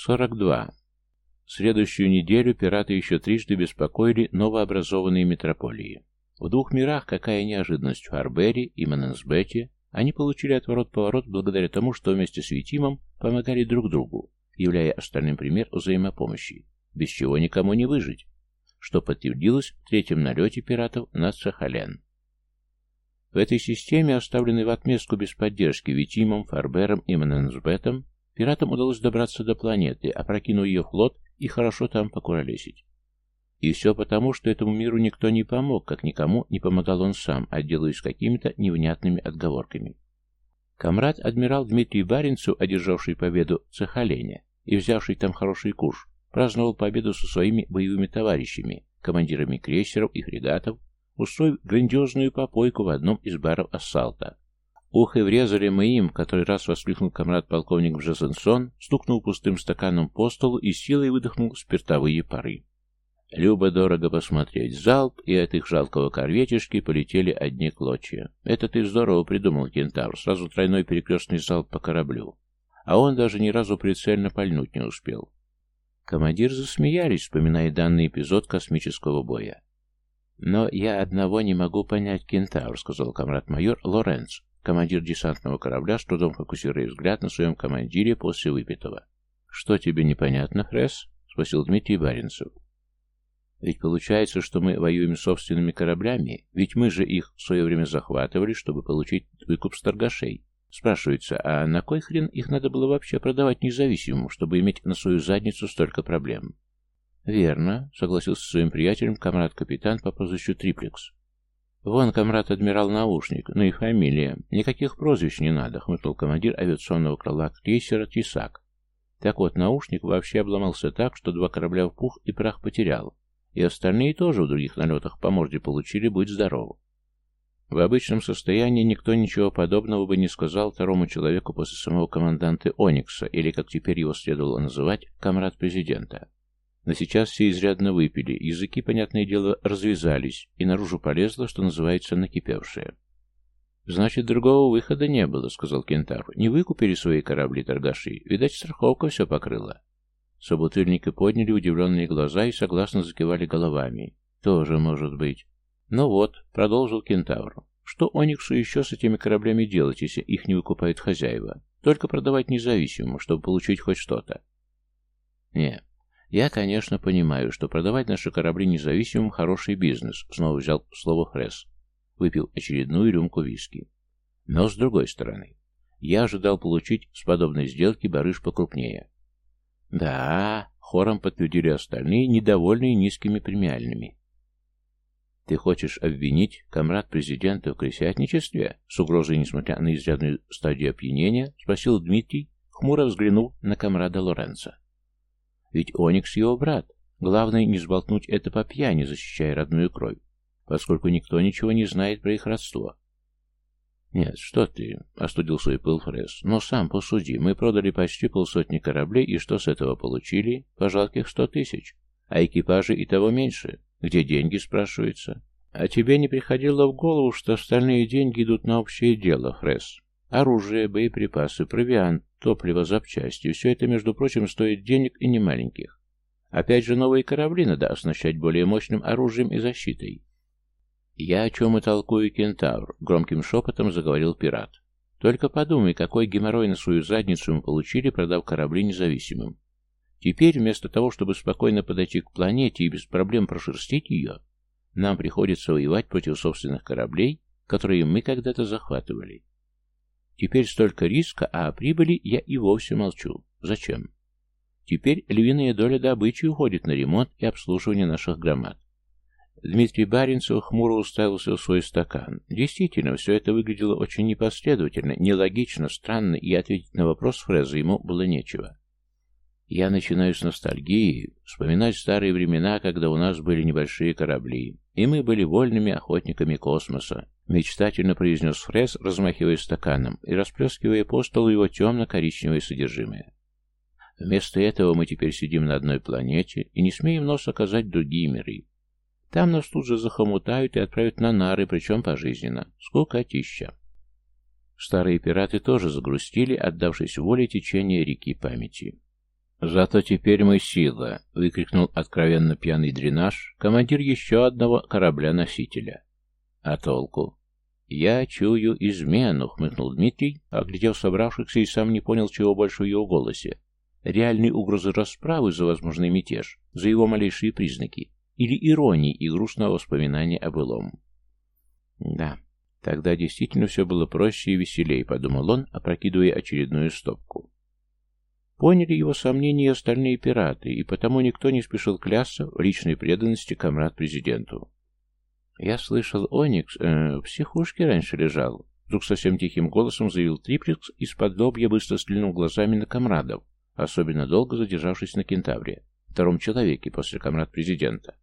42. Следующую неделю пираты еще трижды беспокоили новообразованные метрополии. В двух мирах, какая неожиданность в Харбере и Маненсбете, они получили отворот-поворот благодаря тому, что вместе с Витимом помогали друг другу, являя остальным пример взаимопомощи, без чего никому не выжить, что подтвердилось в третьем налете пиратов на Сахален. В этой системе, оставленной в отместку без поддержки Витимом, Фарбером и Маненсбетом, пиратам удалось добраться до планеты, опрокинув ее флот и хорошо там покуролесить. И все потому, что этому миру никто не помог, как никому не помогал он сам, отделываясь какими-то невнятными отговорками. Комрад адмирал Дмитрий Баренцев, одержавший победу в и взявший там хороший куш, праздновал победу со своими боевыми товарищами, командирами крейсеров и фрегатов, устроив грандиозную попойку в одном из баров Ассалта. Ух, и врезали мы им, который раз воскликнул комрад-полковник Бжезенсон, стукнул пустым стаканом по столу и силой выдохнул спиртовые пары. Любо-дорого посмотреть. Залп, и от их жалкого корветишки полетели одни клочья. Это ты здорово придумал, кентавр. Сразу тройной перекрестный залп по кораблю. А он даже ни разу прицельно пальнуть не успел. Командир засмеялись, вспоминая данный эпизод космического боя. «Но я одного не могу понять, кентавр», — сказал комрад-майор Лоренц, командир десантного корабля, с трудом фокусируя взгляд на своем командире после выпитого. «Что тебе непонятно, Фресс?» — спросил Дмитрий Баренцев. Ведь получается, что мы воюем собственными кораблями, ведь мы же их в свое время захватывали, чтобы получить выкуп с торгашей. Спрашивается, а на кой хрен их надо было вообще продавать независимым, чтобы иметь на свою задницу столько проблем? Верно, согласился со своим приятелем комрад-капитан по прозвищу Триплекс. Вон комрад-адмирал Наушник, ну и фамилия. Никаких прозвищ не надо, хмыкнул командир авиационного крыла крейсера Тисак. Так вот, Наушник вообще обломался так, что два корабля в пух и прах потерял. И остальные тоже в других налетах по морде получили, будь здоров. В обычном состоянии никто ничего подобного бы не сказал второму человеку после самого команданта Оникса, или, как теперь его следовало называть, комрад президента. Но сейчас все изрядно выпили, языки, понятное дело, развязались, и наружу полезло, что называется, накипевшее. «Значит, другого выхода не было», — сказал Кентавр. «Не выкупили свои корабли торгаши. Видать, страховка все покрыла». Собутыльники подняли удивленные глаза и согласно закивали головами. «Тоже может быть». «Ну вот», — продолжил кентавр. «Что Ониксу еще с этими кораблями делать, если их не выкупают хозяева? Только продавать независимо, чтобы получить хоть что-то». «Не, я, конечно, понимаю, что продавать наши корабли независимым – хороший бизнес», — снова взял слово Фресс. Выпил очередную рюмку виски. Но с другой стороны, я ожидал получить с подобной сделки барыш покрупнее. Да, хором подтвердили остальные, недовольные низкими премиальными. Ты хочешь обвинить комрад президента в крысятничестве? С угрозой, несмотря на изрядную стадию опьянения, спросил Дмитрий, хмуро взглянув на комрада Лоренца. Ведь Оникс его брат. Главное не сболтнуть это по пьяни, защищая родную кровь, поскольку никто ничего не знает про их родство. «Нет, что ты», — остудил свой пыл Фрес. «Но сам посуди, мы продали почти полсотни кораблей, и что с этого получили? По жалких сто тысяч. А экипажи и того меньше. Где деньги, спрашивается? А тебе не приходило в голову, что остальные деньги идут на общее дело, Фрес? Оружие, боеприпасы, провиант, топливо, запчасти — все это, между прочим, стоит денег и не маленьких. Опять же, новые корабли надо оснащать более мощным оружием и защитой. «Я о чем и толкую, кентавр», — громким шепотом заговорил пират. «Только подумай, какой геморрой на свою задницу мы получили, продав корабли независимым. Теперь, вместо того, чтобы спокойно подойти к планете и без проблем прошерстить ее, нам приходится воевать против собственных кораблей, которые мы когда-то захватывали. Теперь столько риска, а о прибыли я и вовсе молчу. Зачем? Теперь львиная доля добычи уходит на ремонт и обслуживание наших громад. Дмитрий Баренцев хмуро уставился в свой стакан. Действительно, все это выглядело очень непоследовательно, нелогично, странно, и ответить на вопрос Фреза ему было нечего. Я начинаю с ностальгии, вспоминать старые времена, когда у нас были небольшие корабли, и мы были вольными охотниками космоса, мечтательно произнес Фрез, размахивая стаканом и расплескивая по столу его темно-коричневое содержимое. Вместо этого мы теперь сидим на одной планете и не смеем нос оказать другие миры. Там нас тут же захомутают и отправят на нары, причем пожизненно. Скукотища. Старые пираты тоже загрустили, отдавшись воле течения реки памяти. «Зато теперь мы сила!» — выкрикнул откровенно пьяный дренаж, командир еще одного корабля-носителя. «А толку?» «Я чую измену», — хмыкнул Дмитрий, оглядев собравшихся и сам не понял, чего больше в его голосе. Реальной угрозы расправы за возможный мятеж, за его малейшие признаки, или иронии и грустного воспоминания о былом. «Да, тогда действительно все было проще и веселее», — подумал он, опрокидывая очередную стопку. Поняли его сомнения и остальные пираты, и потому никто не спешил клясться в личной преданности комрад-президенту. «Я слышал, Оникс э, в психушке раньше лежал», — вдруг совсем тихим голосом заявил Триплекс, из-под лобья быстро стрельнул глазами на комрадов, особенно долго задержавшись на кентавре, втором человеке после комрад-президента.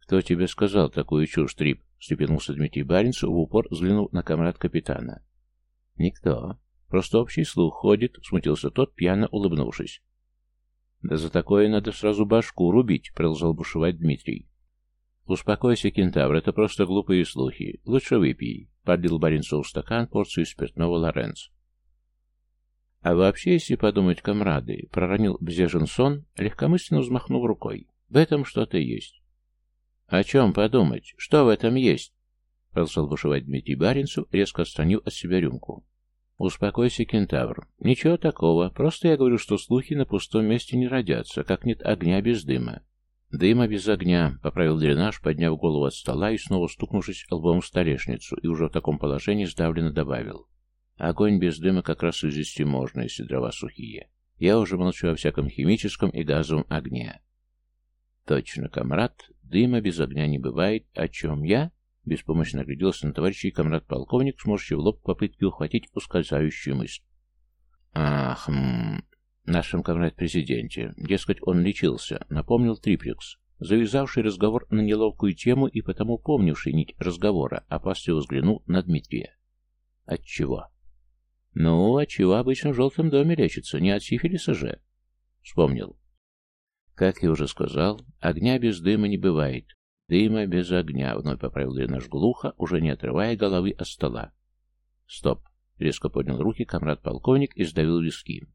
«Кто тебе сказал такую чушь, Трип?» — встрепенулся Дмитрий Баринцев, в упор взглянув на комрад-капитана. «Никто. Просто общий слух ходит, смутился тот, пьяно улыбнувшись. Да за такое надо сразу башку рубить, продолжал бушевать Дмитрий. Успокойся, кентавр, это просто глупые слухи. Лучше выпей, подлил Баринцов в стакан порцию спиртного Лоренц. А вообще, если подумать, комрады, проронил Бзежинсон, легкомысленно взмахнув рукой. В этом что-то есть. О чем подумать? Что в этом есть? Продолжал бушевать Дмитрий Баринцев, резко отстранив от себя рюмку. «Успокойся, кентавр. Ничего такого. Просто я говорю, что слухи на пустом месте не родятся, как нет огня без дыма». «Дыма без огня», — поправил дренаж, подняв голову от стола и снова стукнувшись лбом в столешницу, и уже в таком положении сдавленно добавил. «Огонь без дыма как раз извести можно, если дрова сухие. Я уже молчу о всяком химическом и газовом огне». «Точно, комрад, дыма без огня не бывает. О чем я?» Беспомощно огляделся на товарищей комрад-полковник, сморщив лоб в попытке ухватить ускользающую мысль. «Ах, м нашем комрад-президенте. Дескать, он лечился», — напомнил Триплекс, завязавший разговор на неловкую тему и потому помнивший нить разговора, опасливо взглянул на Дмитрия. «Отчего?» «Ну, отчего обычно в желтом доме лечится, не от сифилиса же?» «Вспомнил». Как я уже сказал, огня без дыма не бывает. Дыма без огня, вновь поправил дренаж глухо, уже не отрывая головы от стола. Стоп. Резко поднял руки комрад-полковник и сдавил виски.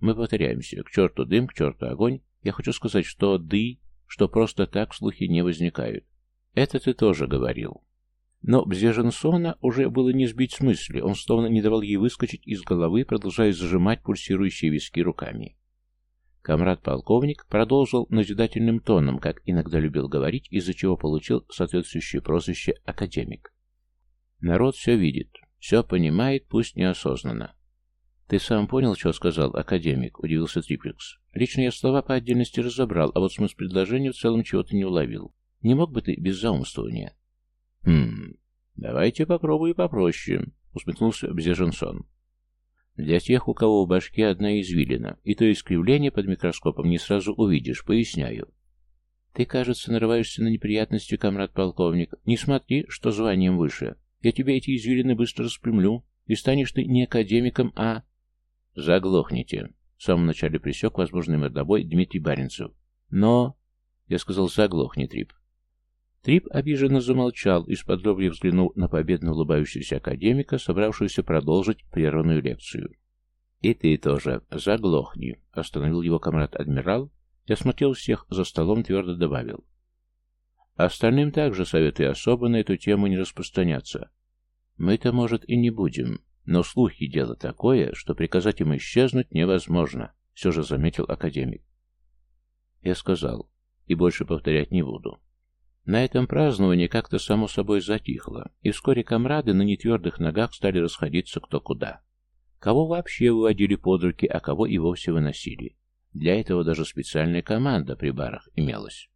Мы повторяемся. К черту дым, к черту огонь. Я хочу сказать, что ды, что просто так слухи не возникают. Это ты тоже говорил. Но Бзеженсона уже было не сбить с мысли, он словно не давал ей выскочить из головы, продолжая зажимать пульсирующие виски руками. Комрад-полковник продолжил назидательным тоном, как иногда любил говорить, из-за чего получил соответствующее прозвище «академик». Народ все видит, все понимает, пусть неосознанно. «Ты сам понял, что сказал академик?» — удивился Триплекс. «Лично я слова по отдельности разобрал, а вот смысл предложения в целом чего-то не уловил. Не мог бы ты без заумствования?» «Хм, давайте попробую попроще», — усмехнулся Бзеженсон. Для тех, у кого в башке одна извилина, и то искривление под микроскопом не сразу увидишь, поясняю. Ты, кажется, нарываешься на неприятности, комрад-полковник. Не смотри, что званием выше. Я тебе эти извилины быстро распрямлю, и станешь ты не академиком, а... Заглохните. В самом начале присек возможный мордобой Дмитрий Баренцев. Но... Я сказал, заглохни, Трип. Трип обиженно замолчал, из-под взглянул на победно улыбающегося академика, собравшегося продолжить прерванную лекцию. «И ты тоже заглохни», — остановил его комрад-адмирал и, осмотрел всех за столом, твердо добавил. «Остальным также советую особо на эту тему не распространяться. Мы-то, может, и не будем, но слухи — дело такое, что приказать им исчезнуть невозможно», — все же заметил академик. Я сказал, и больше повторять не буду. На этом празднование как-то само собой затихло, и вскоре комрады на нетвердых ногах стали расходиться кто куда. Кого вообще выводили под руки, а кого и вовсе выносили. Для этого даже специальная команда при барах имелась.